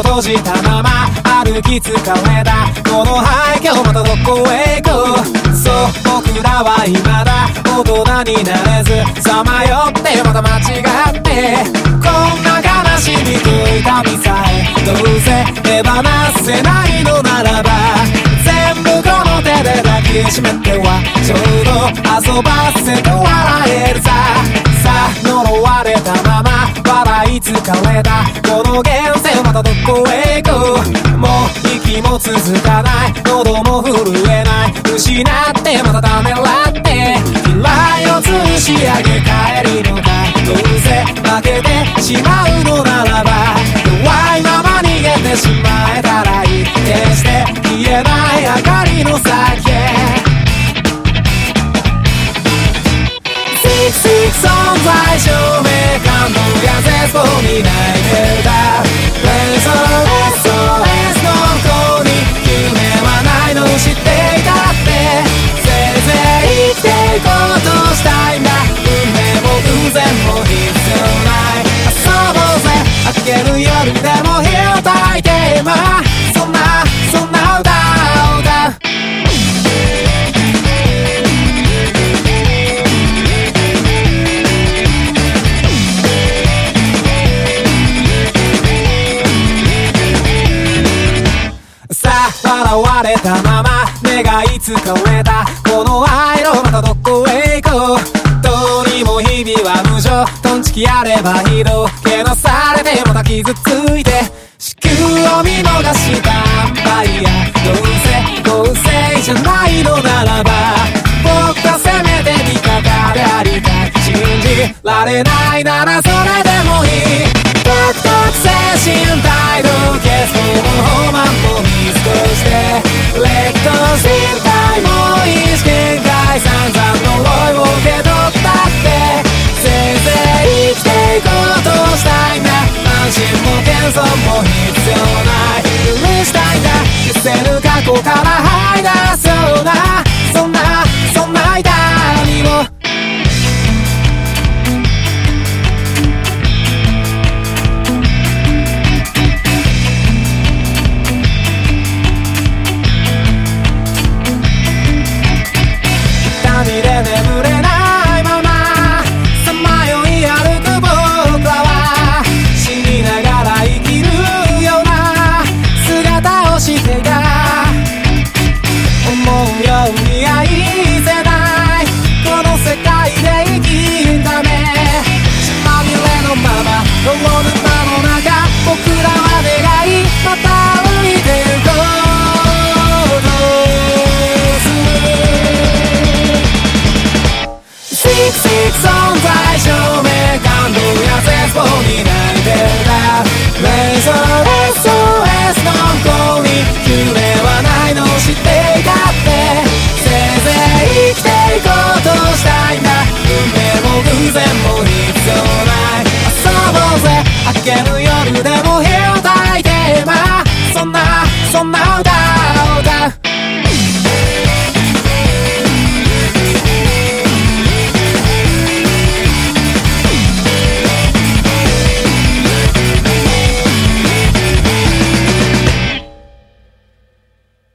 を閉じたまま歩き疲れた。この廃墟またどこへ行こうそう僕らは未だ大人になれずさまよってまた間違ってこんな悲しみと痛みさえどうせ手放せないのならば全部この手で抱きしめてはちょうど遊ばせて笑えるささあ呪われたまま笑い疲れたこの現世またどこへ行こうもう息も続かない喉も震えない失ってまたためらって未来を吊るし上げ帰りの会どうせ負けてしまうのならば弱いまま逃げてしまえたらいい決して消えない明かりの先へシクシク存在証明感動が絶望われたまま願い疲れた。この愛のまたどこへ行こう。どうにも日々は無情。トンチキやればひどけなされてまた傷ついて。子宮を見逃したバイヤどうせ合成じゃないのならば。僕はせめて味方でありたい。信じられないなら tocar a 遊ぼうぜ明ける夜でも火を焚いて今そんなそんな歌。